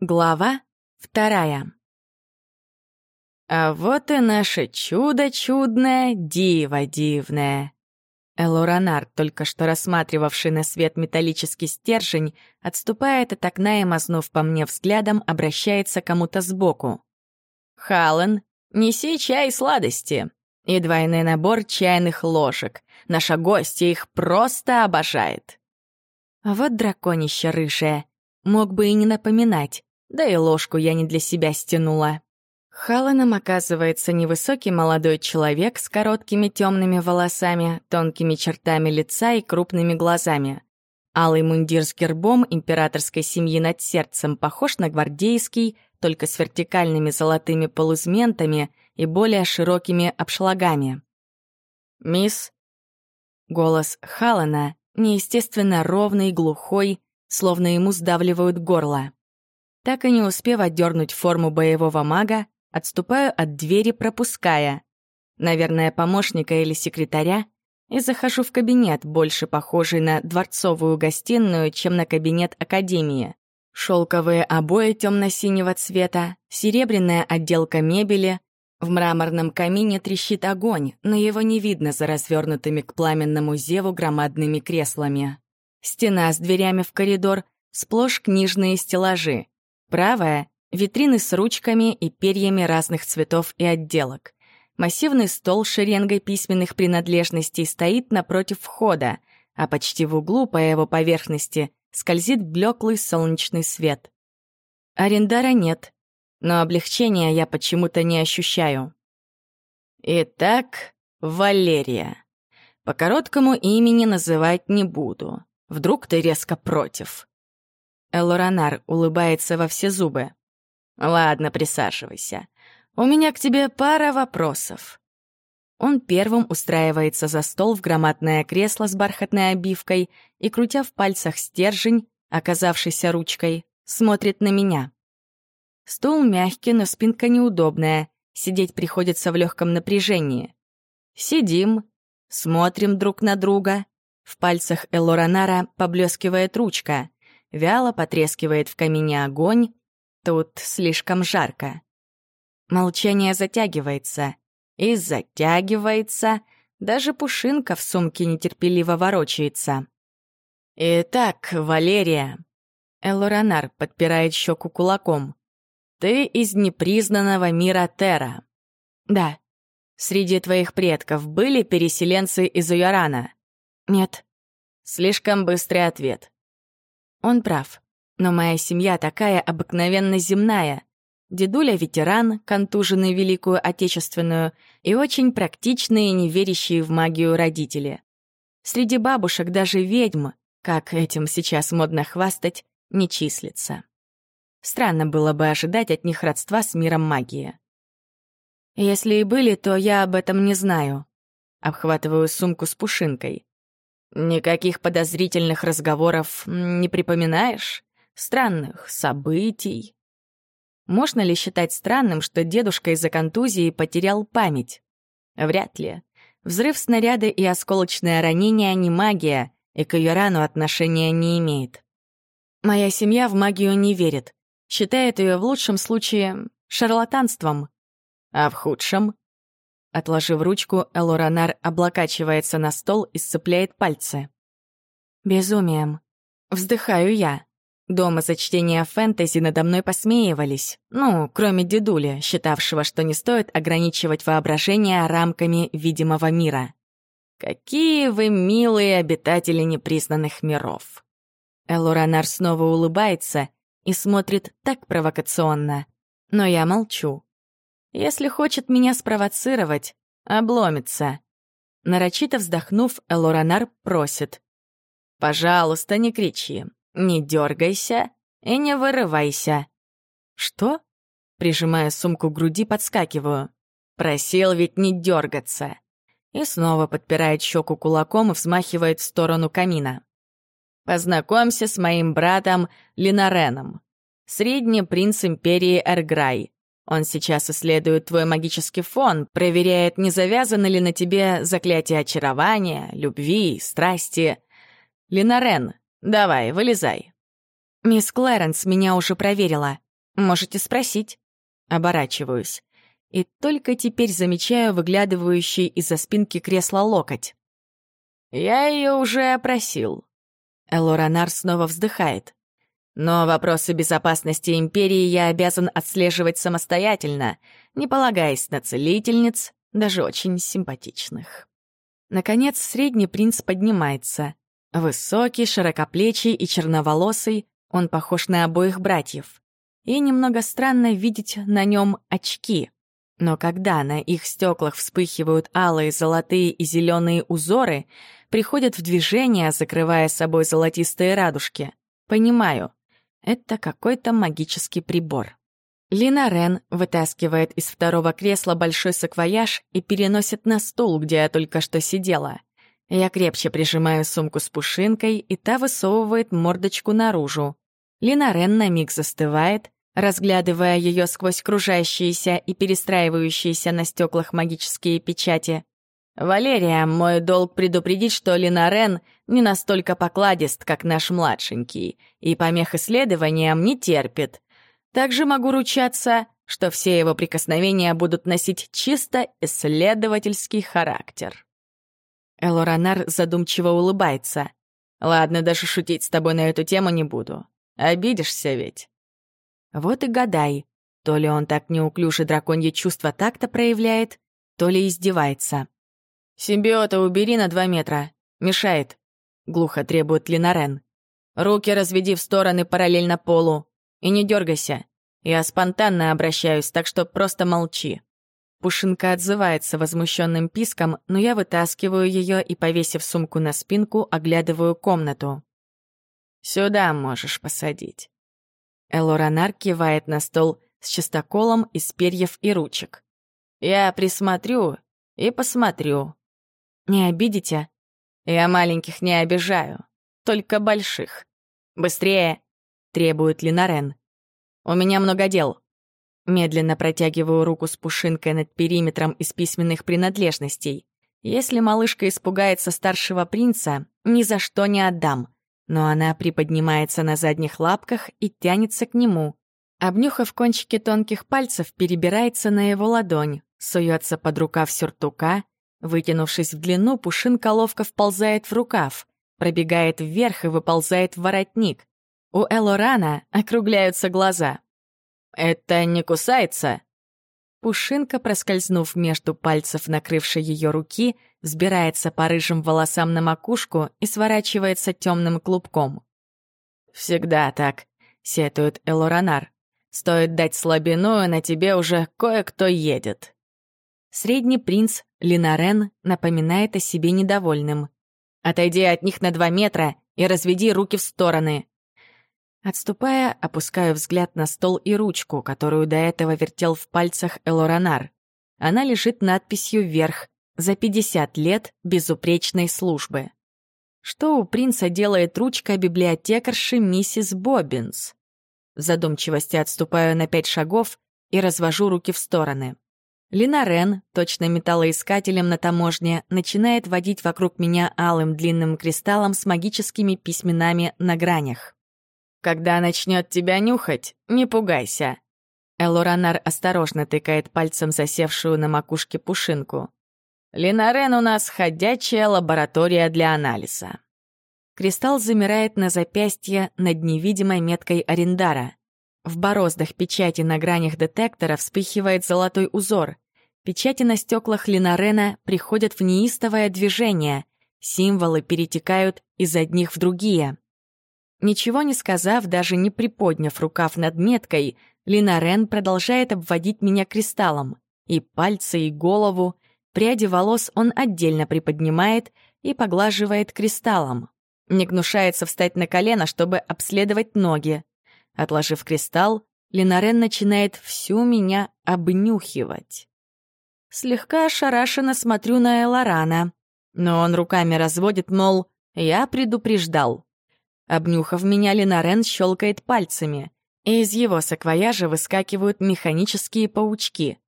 Глава вторая. А вот и наше чудо чудное, диво дивное. Элоранар, только что рассматривавший на свет металлический стержень, отступает от окна и, мазнув по мне взглядом, обращается кому-то сбоку. «Халлен, неси чай и сладости!» И двойной набор чайных ложек. Наша гостья их просто обожает. А вот драконище рыжее. Мог бы и не напоминать. Да и ложку я не для себя стянула. Халаном оказывается невысокий молодой человек с короткими темными волосами, тонкими чертами лица и крупными глазами. Алый мундир с гербом императорской семьи над сердцем похож на гвардейский, только с вертикальными золотыми полузментами и более широкими обшлагами. «Мисс...» Голос Халана неестественно ровный, глухой, словно ему сдавливают горло. Так и не успев отдернуть форму боевого мага, отступаю от двери, пропуская. Наверное, помощника или секретаря, и захожу в кабинет, больше похожий на дворцовую гостиную, чем на кабинет академии. Шелковые обои темно-синего цвета, серебряная отделка мебели. В мраморном камине трещит огонь, но его не видно за развернутыми к пламенному зеву громадными креслами. Стена с дверями в коридор, сплошь книжные стеллажи. Правая — витрины с ручками и перьями разных цветов и отделок. Массивный стол с шеренгой письменных принадлежностей стоит напротив входа, а почти в углу по его поверхности скользит блеклый солнечный свет. Арендара нет, но облегчения я почему-то не ощущаю. Итак, Валерия. По короткому имени называть не буду. Вдруг ты резко против. Элоранар улыбается во все зубы. «Ладно, присаживайся. У меня к тебе пара вопросов». Он первым устраивается за стол в громадное кресло с бархатной обивкой и, крутя в пальцах стержень, оказавшийся ручкой, смотрит на меня. Стул мягкий, но спинка неудобная, сидеть приходится в легком напряжении. Сидим, смотрим друг на друга. В пальцах Элоранара поблескивает ручка. Вяло потрескивает в камине огонь. Тут слишком жарко. Молчание затягивается. И затягивается. Даже пушинка в сумке нетерпеливо ворочается. «Итак, Валерия...» Элоранар подпирает щеку кулаком. «Ты из непризнанного мира Тера». «Да». «Среди твоих предков были переселенцы из Уярана?» «Нет». Слишком быстрый ответ. Он прав. Но моя семья такая обыкновенно земная. Дедуля — ветеран, контуженный Великую Отечественную, и очень практичные, не верящие в магию родители. Среди бабушек даже ведьм, как этим сейчас модно хвастать, не числится. Странно было бы ожидать от них родства с миром магии. Если и были, то я об этом не знаю. Обхватываю сумку с пушинкой. Никаких подозрительных разговоров не припоминаешь? Странных событий? Можно ли считать странным, что дедушка из-за контузии потерял память? Вряд ли. Взрыв снаряда и осколочное ранение не магия, и к Юрану отношения не имеет. Моя семья в магию не верит. Считает ее в лучшем случае шарлатанством. А в худшем Отложив ручку, Элоранар облокачивается на стол и сцепляет пальцы. «Безумием». Вздыхаю я. Дома за чтение фэнтези надо мной посмеивались. Ну, кроме дедули, считавшего, что не стоит ограничивать воображение рамками видимого мира. «Какие вы милые обитатели непризнанных миров!» Элоранар снова улыбается и смотрит так провокационно. Но я молчу. Если хочет меня спровоцировать, обломится. Нарочито вздохнув, Элоранар просит. «Пожалуйста, не кричи, не дергайся и не вырывайся». «Что?» Прижимая сумку к груди, подскакиваю. «Просил ведь не дергаться». И снова подпирает щеку кулаком и взмахивает в сторону камина. «Познакомься с моим братом Линареном, средний принц империи Эрграй. Он сейчас исследует твой магический фон, проверяет, не завязано ли на тебе заклятие очарования, любви, страсти. Линарен, давай, вылезай. Мисс Клэренс меня уже проверила. Можете спросить. Оборачиваюсь. И только теперь замечаю выглядывающий из-за спинки кресла локоть. «Я ее уже опросил». Элоранар снова вздыхает. «Но вопросы безопасности Империи я обязан отслеживать самостоятельно, не полагаясь на целительниц, даже очень симпатичных». Наконец, средний принц поднимается. Высокий, широкоплечий и черноволосый, он похож на обоих братьев. И немного странно видеть на нем очки. Но когда на их стеклах вспыхивают алые, золотые и зеленые узоры, приходят в движение, закрывая собой золотистые радужки, понимаю, это какой-то магический прибор. Лина Рен вытаскивает из второго кресла большой саквояж и переносит на стул, где я только что сидела. Я крепче прижимаю сумку с пушинкой, и та высовывает мордочку наружу. Лина Рен на миг застывает, разглядывая ее сквозь кружащиеся и перестраивающиеся на стеклах магические печати. «Валерия, мой долг предупредить, что Лина Рен не настолько покладист, как наш младшенький, и помех исследованиям не терпит. Также могу ручаться, что все его прикосновения будут носить чисто исследовательский характер». Элоранар задумчиво улыбается. «Ладно, даже шутить с тобой на эту тему не буду. Обидишься ведь?» Вот и гадай, то ли он так неуклюже драконье чувство так-то проявляет, то ли издевается. «Симбиота убери на два метра. Мешает», — глухо требует Линарен. «Руки разведи в стороны параллельно полу. И не дергайся. Я спонтанно обращаюсь, так что просто молчи». Пушинка отзывается возмущенным писком, но я вытаскиваю ее и, повесив сумку на спинку, оглядываю комнату. «Сюда можешь посадить». Элоранар кивает на стол с чистоколом из перьев и ручек. «Я присмотрю и посмотрю». «Не обидите?» «Я маленьких не обижаю, только больших. Быстрее!» — требует Линарен. «У меня много дел». Медленно протягиваю руку с пушинкой над периметром из письменных принадлежностей. Если малышка испугается старшего принца, ни за что не отдам но она приподнимается на задних лапках и тянется к нему. Обнюхав кончики тонких пальцев, перебирается на его ладонь, суется под рукав сюртука, вытянувшись в длину, пушинка ловко вползает в рукав, пробегает вверх и выползает в воротник. У Элорана округляются глаза. «Это не кусается?» Пушинка, проскользнув между пальцев накрывшей ее руки, взбирается по рыжим волосам на макушку и сворачивается темным клубком. «Всегда так», — сетует Элоранар. «Стоит дать слабину, и на тебе уже кое-кто едет». Средний принц Линарен напоминает о себе недовольным. «Отойди от них на два метра и разведи руки в стороны», Отступая, опускаю взгляд на стол и ручку, которую до этого вертел в пальцах Элоранар. Она лежит надписью «Вверх» за 50 лет безупречной службы. Что у принца делает ручка библиотекарши миссис Боббинс? В задумчивости отступаю на пять шагов и развожу руки в стороны. Лина Рен, точно металлоискателем на таможне, начинает водить вокруг меня алым длинным кристаллом с магическими письменами на гранях. Когда начнет тебя нюхать, не пугайся». Элоранар осторожно тыкает пальцем засевшую на макушке пушинку. «Линарен у нас ходячая лаборатория для анализа». Кристалл замирает на запястье над невидимой меткой Арендара. В бороздах печати на гранях детектора вспыхивает золотой узор. Печати на стеклах Линарена приходят в неистовое движение. Символы перетекают из одних в другие. Ничего не сказав, даже не приподняв рукав над меткой, Линарен продолжает обводить меня кристаллом. И пальцы, и голову. Пряди волос он отдельно приподнимает и поглаживает кристаллом. Не гнушается встать на колено, чтобы обследовать ноги. Отложив кристалл, Линарен начинает всю меня обнюхивать. Слегка ошарашенно смотрю на Элорана, но он руками разводит, мол, я предупреждал. Обнюхав меня, Ленарен щелкает пальцами, и из его саквояжа выскакивают механические паучки.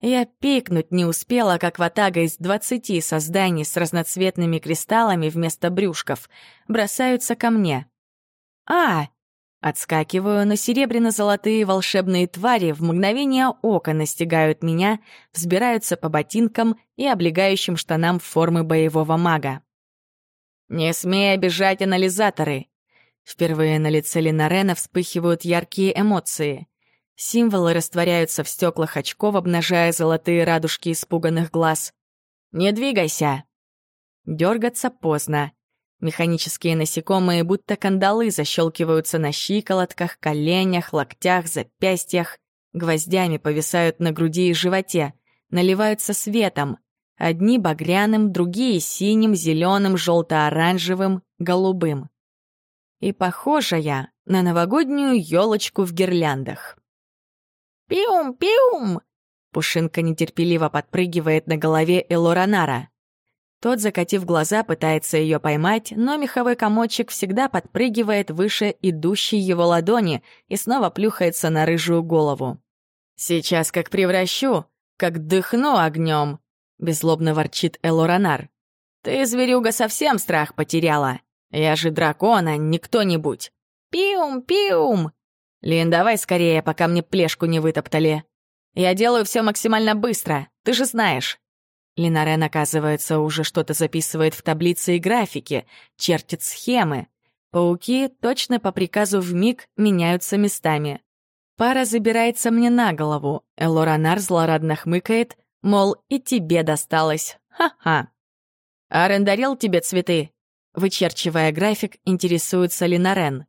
Я пикнуть не успела, как ватага из двадцати созданий с разноцветными кристаллами вместо брюшков бросаются ко мне. «А!» Отскакиваю, но серебряно-золотые волшебные твари в мгновение ока настигают меня, взбираются по ботинкам и облегающим штанам формы боевого мага. «Не смей обижать анализаторы!» Впервые на лице Ленарена вспыхивают яркие эмоции. Символы растворяются в стеклах очков, обнажая золотые радужки испуганных глаз. «Не двигайся!» Дергаться поздно. Механические насекомые, будто кандалы, защелкиваются на щиколотках, коленях, локтях, запястьях, гвоздями повисают на груди и животе, наливаются светом. Одни багряным, другие синим, зеленым, желто-оранжевым, голубым. И похожа я на новогоднюю елочку в гирляндах. «Пиум, пиум!» Пушинка нетерпеливо подпрыгивает на голове Элоранара. Тот, закатив глаза, пытается ее поймать, но меховой комочек всегда подпрыгивает выше идущей его ладони и снова плюхается на рыжую голову. «Сейчас как превращу, как дыхну огнем!» — беззлобно ворчит Элоранар. «Ты, зверюга, совсем страх потеряла. Я же дракон, а не кто-нибудь. Пиум, пиум!» «Лин, давай скорее, пока мне плешку не вытоптали. Я делаю все максимально быстро, ты же знаешь. Линарен, оказывается, уже что-то записывает в таблице и графике, чертит схемы. Пауки точно по приказу в миг меняются местами. Пара забирается мне на голову. Элоранар злорадно хмыкает, мол, и тебе досталось. Ха-ха. Арен дарил тебе цветы? Вычерчивая график, интересуется Линарен.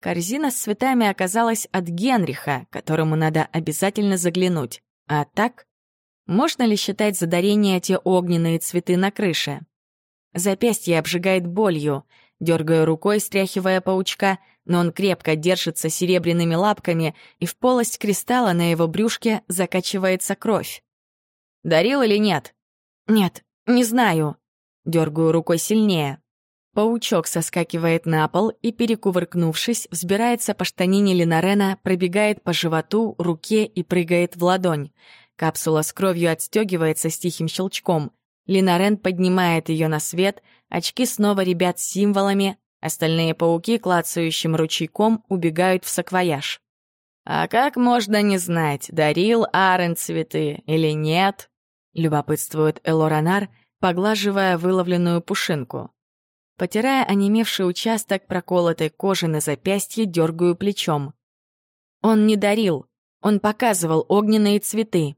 Корзина с цветами оказалась от Генриха, которому надо обязательно заглянуть. А так можно ли считать за дарение те огненные цветы на крыше? Запястье обжигает болью. Дергаю рукой, стряхивая паучка, но он крепко держится серебряными лапками, и в полость кристалла на его брюшке закачивается кровь. «Дарил или нет?» «Нет, не знаю». Дергаю рукой сильнее. Паучок соскакивает на пол и, перекувыркнувшись, взбирается по штанине Ленарена, пробегает по животу, руке и прыгает в ладонь. Капсула с кровью отстегивается с тихим щелчком. Линарен поднимает ее на свет, очки снова ребят символами, остальные пауки, клацающим ручейком, убегают в саквояж. «А как можно не знать, дарил Арен цветы или нет?» — любопытствует Элоранар, поглаживая выловленную пушинку. Потирая онемевший участок проколотой кожи на запястье, дергаю плечом. Он не дарил, он показывал огненные цветы.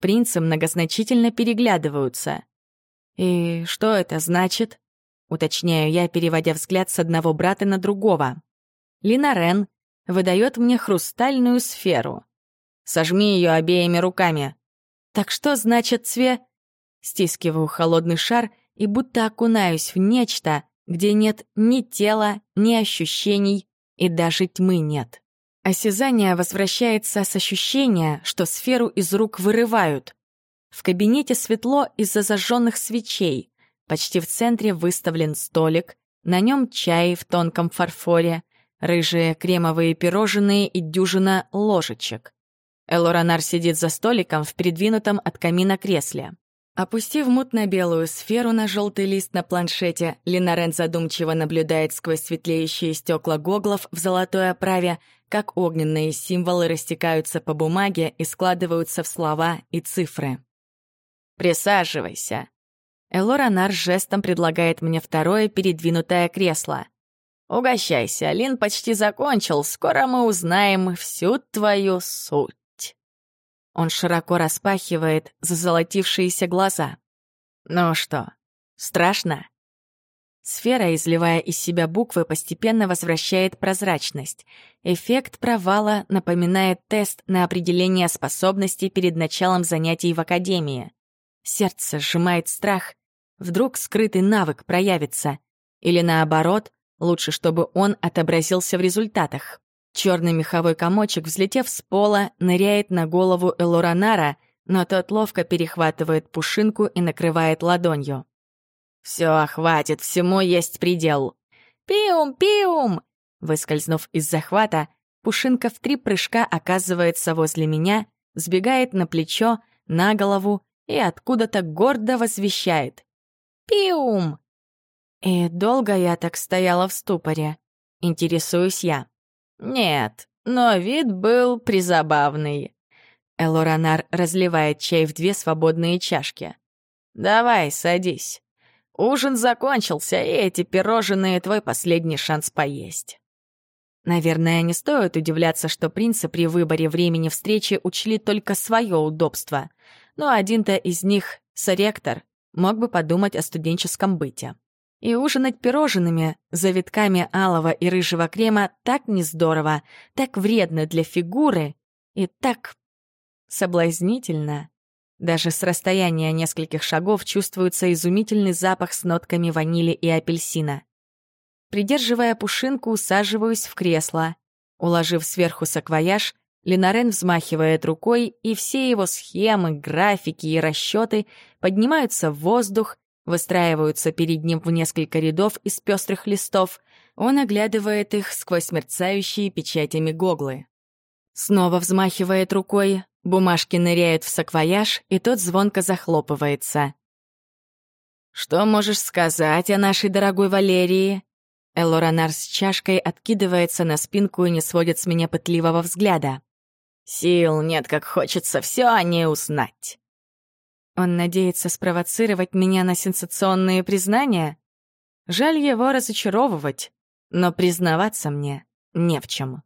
Принцы многозначительно переглядываются. «И что это значит?» — уточняю я, переводя взгляд с одного брата на другого. Лина Рен выдает мне хрустальную сферу. «Сожми ее обеими руками». «Так что значит цве...» Стискиваю холодный шар и будто окунаюсь в нечто, где нет ни тела, ни ощущений, и даже тьмы нет. Осязание возвращается с ощущения, что сферу из рук вырывают. В кабинете светло из-за зажженных свечей. Почти в центре выставлен столик, на нем чай в тонком фарфоре, рыжие кремовые пирожные и дюжина ложечек. Элоранар сидит за столиком в придвинутом от камина кресле. Опустив мутно-белую сферу на желтый лист на планшете, Линарен задумчиво наблюдает сквозь светлеющие стекла гоглов в золотой оправе, как огненные символы растекаются по бумаге и складываются в слова и цифры. «Присаживайся». Элоранар жестом предлагает мне второе передвинутое кресло. «Угощайся, Лин почти закончил, скоро мы узнаем всю твою суть». Он широко распахивает зазолотившиеся глаза. «Ну что, страшно?» Сфера, изливая из себя буквы, постепенно возвращает прозрачность. Эффект провала напоминает тест на определение способностей перед началом занятий в академии. Сердце сжимает страх. Вдруг скрытый навык проявится. Или наоборот, лучше, чтобы он отобразился в результатах. Черный меховой комочек, взлетев с пола, ныряет на голову Элоранара, но тот ловко перехватывает пушинку и накрывает ладонью. «Все, хватит, всему есть предел!» «Пиум, пиум!» Выскользнув из захвата, Пушинка в три прыжка оказывается возле меня, сбегает на плечо, на голову и откуда-то гордо возвещает. «Пиум!» И долго я так стояла в ступоре. Интересуюсь я. «Нет, но вид был призабавный». Элоранар разливает чай в две свободные чашки. «Давай, садись. Ужин закончился, и эти пирожные — твой последний шанс поесть». Наверное, не стоит удивляться, что принцы при выборе времени встречи учли только свое удобство. Но один-то из них, соректор, мог бы подумать о студенческом быте. И ужинать пирожными, завитками алого и рыжего крема так не здорово, так вредно для фигуры и так соблазнительно. Даже с расстояния нескольких шагов чувствуется изумительный запах с нотками ванили и апельсина. Придерживая пушинку, усаживаюсь в кресло. Уложив сверху саквояж, Ленарен взмахивает рукой, и все его схемы, графики и расчеты поднимаются в воздух, выстраиваются перед ним в несколько рядов из пестрых листов. Он оглядывает их сквозь мерцающие печатями гоглы. Снова взмахивает рукой, бумажки ныряют в саквояж, и тот звонко захлопывается. «Что можешь сказать о нашей дорогой Валерии?» Элоранар с чашкой откидывается на спинку и не сводит с меня пытливого взгляда. «Сил нет, как хочется все о ней узнать». Он надеется спровоцировать меня на сенсационные признания? Жаль его разочаровывать, но признаваться мне не в чем.